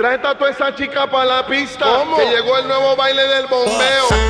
Trae a toda esa chica para la pista. ¿Cómo? Que llegó el nuevo baile del bombeo.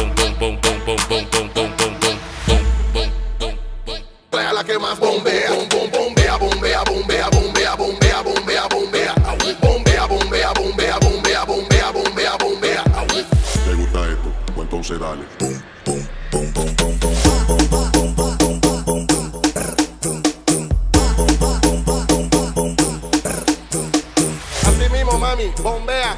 bombea. Bom, bom, bombea, bombea, bombea, bombea, bombea, bombea, bombea. Bombea, bombea, bombea, bombea, bombea, bombea, bombea. ¿Te gusta? Pues entonces dale. Así mismo, mami, bombea.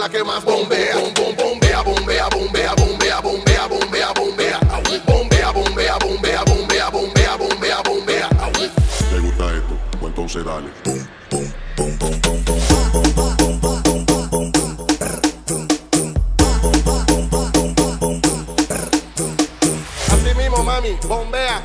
la que más bombea. Bom, bom, bombea, bombea, bombea, bombea, bombea, bombea, bombea. Bombea, bombea, bombea, bombea, bombea, bombea, bombea. ¿Te gusta esto? Pues entonces dale. Así mismo, mami, bombea.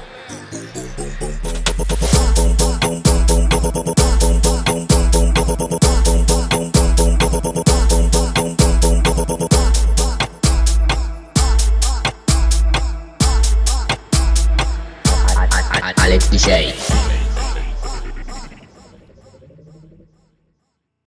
DJ.